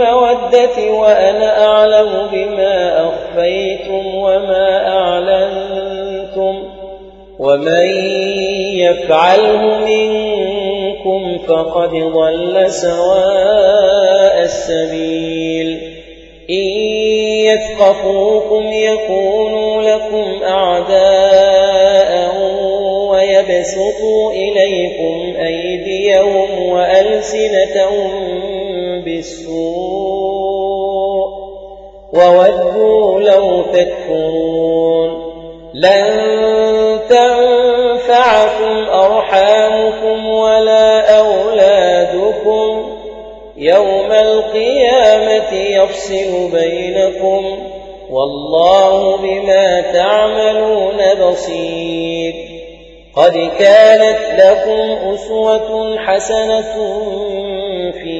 بالمودة وأنا أعلم بما أخفيتم وما أعلنتم ومن يفعله منكم فقد ضل سواء السبيل إن يثقفوكم يكونوا لكم أعداء ويبسطوا إليكم أيديهم وألسنتهم بالسوء وودوا لو تكفرون لن تنفعكم أرحامكم ولا أولادكم يوم القيامة يفصل بينكم والله بما تعملون بصير قد كانت لكم أسوة حسنة في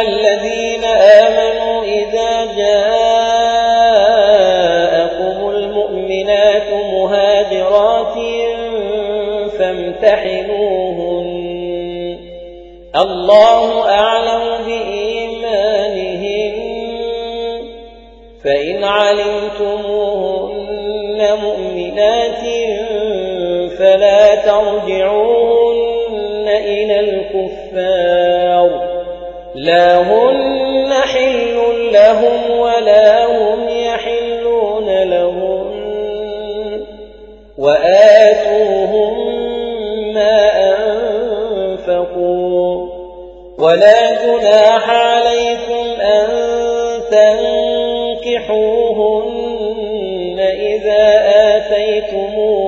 الذين آمنوا إذا جاءكم المؤمنات مهاجرات فامتحنوهن. الله أعلم بإيمانهم فإن علمتموهن مؤمنات فلا ترجعوهن إلى الكفار. لا هن حل لهم ولا هم يحلون لهم وآتوهم ما أنفقوا ولا جناح عليكم أن تنكحوهن إذا آتيتموهن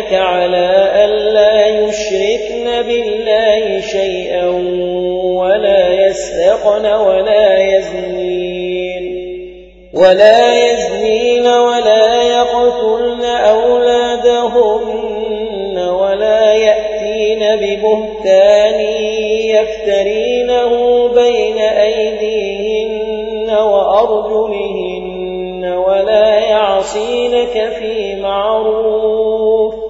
يبايعنك على أن لا يشركن بالله شيئا ولا يسرقن ولا يزنين ولا يزنين ولا يقتلن أولادهن ولا يأتين ببهتان يفترينه بين أيديهن وأرجلهن ولا يعصينك في معروف